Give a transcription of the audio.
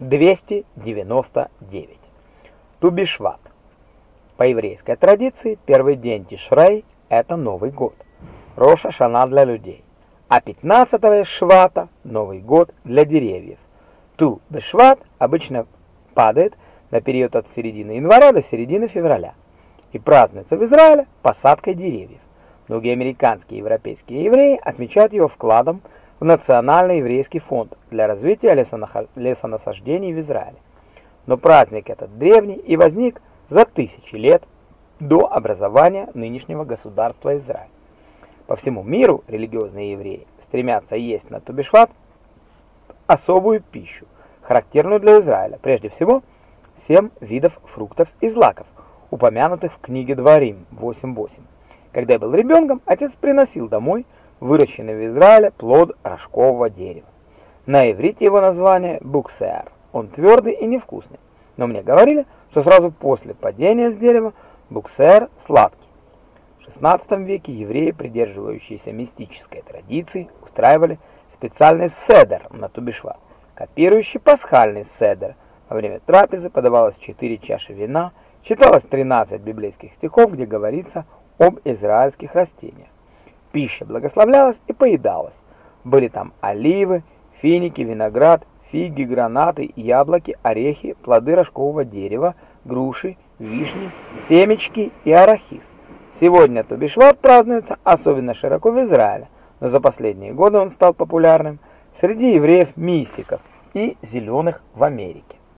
299. Тубишват. По еврейской традиции, первый день Тишрей – это Новый год. Роша Шана для людей. А 15 Швата – Новый год для деревьев. Ту Бешват обычно падает на период от середины января до середины февраля и празднуется в Израиле посадкой деревьев. Многие американские и европейские евреи отмечают его вкладом в Национальный еврейский фонд для развития лесонасаждений в Израиле. Но праздник этот древний и возник за тысячи лет до образования нынешнего государства Израиль. По всему миру религиозные евреи стремятся есть на Тубишват особую пищу, характерную для Израиля, прежде всего семь видов фруктов и злаков, упомянутых в книге Дворим 8.8. Когда я был ребенком, отец приносил домой выращенный в Израиле плод рожкового дерева. На иврите его название буксеар. Он твердый и невкусный. Но мне говорили, что сразу после падения с дерева буксеар сладкий. В XVI веке евреи, придерживающиеся мистической традиции, устраивали специальный седер на Тубишват, копирующий пасхальный седер. Во время трапезы подавалось 4 чаши вина, читалось 13 библейских стихов, где говорится об израильских растениях. Пища благословлялась и поедалась. Были там оливы, финики, виноград, фиги, гранаты, яблоки, орехи, плоды рожкового дерева, груши, вишни, семечки и арахис. Сегодня Тубишват празднуется особенно широко в Израиле, но за последние годы он стал популярным среди евреев-мистиков и зеленых в Америке.